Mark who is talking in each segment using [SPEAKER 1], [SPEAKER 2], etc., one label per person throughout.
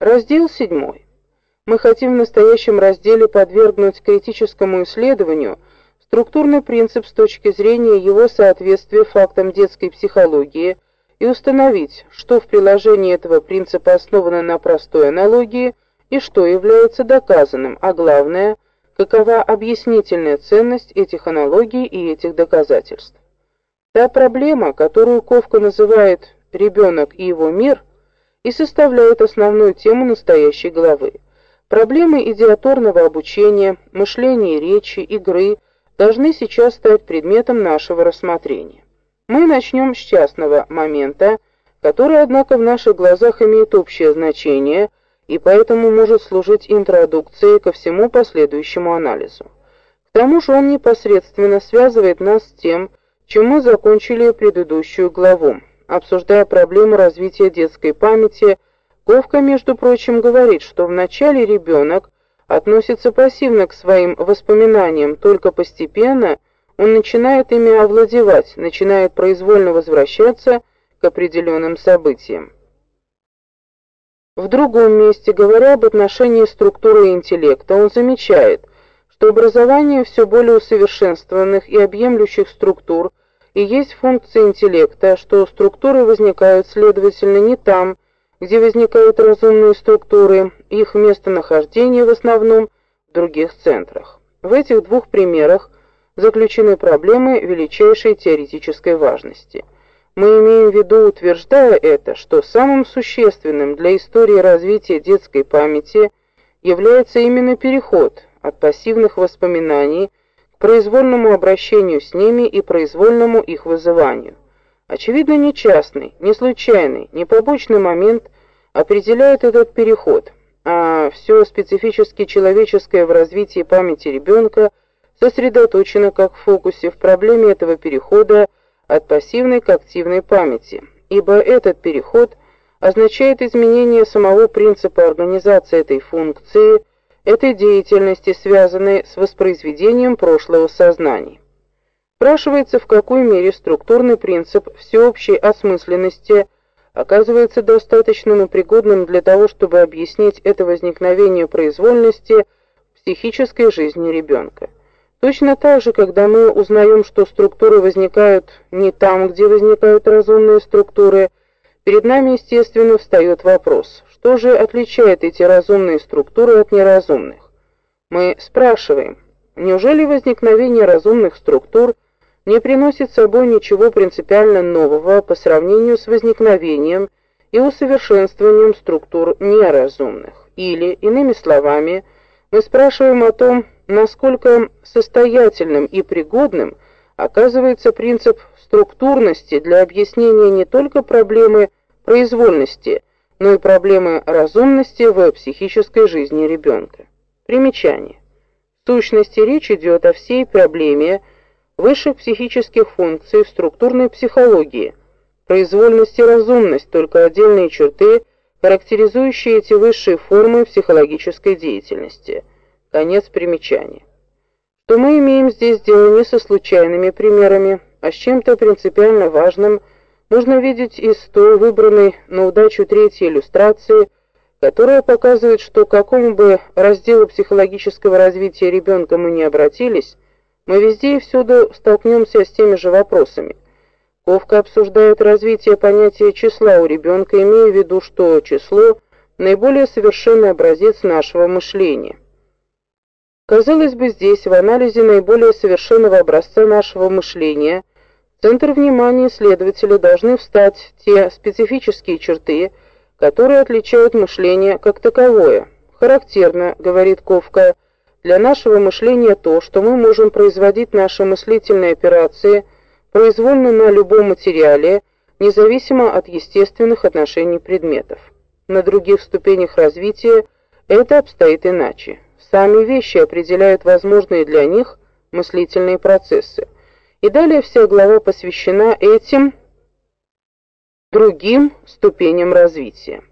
[SPEAKER 1] Раздел 7. Мы хотим в настоящем разделе подвергнуть критическому исследованию структурный принцип с точки зрения его соответствия фактам детской психологии и установить, что в приложении этого принципа основано на простой аналогии и что является доказанным, а главное, какова объяснительная ценность этих аналогий и этих доказательств. Та проблема, которую Ковка называет ребенок и его мир, и составляет основную тему настоящей главы. Проблемы идиаторного обучения, мышления речи, игры должны сейчас стать предметом нашего рассмотрения. Мы начнем с частного момента, который, однако, в наших глазах имеет общее значение и поэтому может служить интродукцией ко всему последующему анализу. К тому же он непосредственно связывает нас с тем, чем мы закончили предыдущую главу. Обсуждая проблему развития детской памяти, Ковка, между прочим, говорит, что вначале ребенок относится пассивно к своим воспоминаниям, только постепенно он начинает ими овладевать, начинает произвольно возвращаться к определенным событиям. В другом месте, говоря об отношении структуры интеллекта, он замечает, что образование все более усовершенствованных и объемлющих структур и есть функция интеллекта, что структуры возникают, следовательно, не там, где возникают разумные структуры, их местонахождение в основном в других центрах. В этих двух примерах заключены проблемы величайшей теоретической важности. Мы имеем в виду, утверждая это, что самым существенным для истории развития детской памяти является именно переход от пассивных воспоминаний произвольному обращению с ними и произвольному их вызыванию. Очевидно, не частный, не случайный, не побочный момент определяет этот переход, а все специфически человеческое в развитии памяти ребенка сосредоточено как в фокусе в проблеме этого перехода от пассивной к активной памяти, ибо этот переход означает изменение самого принципа организации этой функции, этой деятельности, связанной с воспроизведением прошлого сознания. Спрашивается, в какой мере структурный принцип всеобщей осмысленности оказывается достаточно пригодным для того, чтобы объяснить это возникновение произвольности в психической жизни ребенка. Точно так же, когда мы узнаем, что структуры возникают не там, где возникают разумные структуры, перед нами, естественно, встает вопрос: что же отличает эти разумные структуры от неразумных? Мы спрашиваем: неужели возникновение разумных структур не приносит с собой ничего принципиально нового по сравнению с возникновением и усовершенствованием структур неразумных. Или, иными словами, мы спрашиваем о том, насколько состоятельным и пригодным оказывается принцип структурности для объяснения не только проблемы произвольности, но и проблемы разумности в психической жизни ребенка. Примечание. В сущности речь идет о всей проблеме высших психических функций в структурной психологии. Произвольность и разумность только отдельные черты, характеризующие эти высшие формы психологической деятельности. Конец примечания. То мы имеем здесь дело не со случайными примерами, а с чем-то принципиально важным, можно видеть из той выбранной на удачу третьей иллюстрации, которая показывает, что к какому бы разделу психологического развития ребенка мы не обратились, мы везде и всюду столкнемся с теми же вопросами. Ковка обсуждает развитие понятия числа у ребенка, имея в виду, что число наиболее совершенный образец нашего мышления. Казалось бы, здесь в анализе наиболее совершенного образца нашего мышления центр внимания исследователя должны встать те специфические черты, которые отличают мышление как таковое. Характерно, говорит Ковка, для нашего мышления то, что мы можем производить наши мыслительные операции произвольно на любом материале, независимо от естественных отношений предметов. На других ступенях развития это обстоит иначе. Сами вещи определяют возможные для них мыслительные процессы. И далее вся глава посвящена этим другим ступеням развития.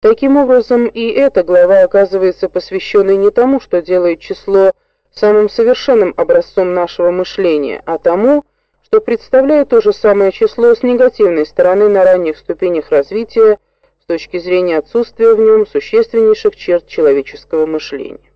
[SPEAKER 1] Таким образом, и эта глава оказывается посвященной не тому, что делает число самым совершенным образцом нашего мышления, а тому, что представляет то же самое число с негативной стороны на ранних ступенях развития с точки зрения отсутствия в нем существеннейших черт человеческого мышления.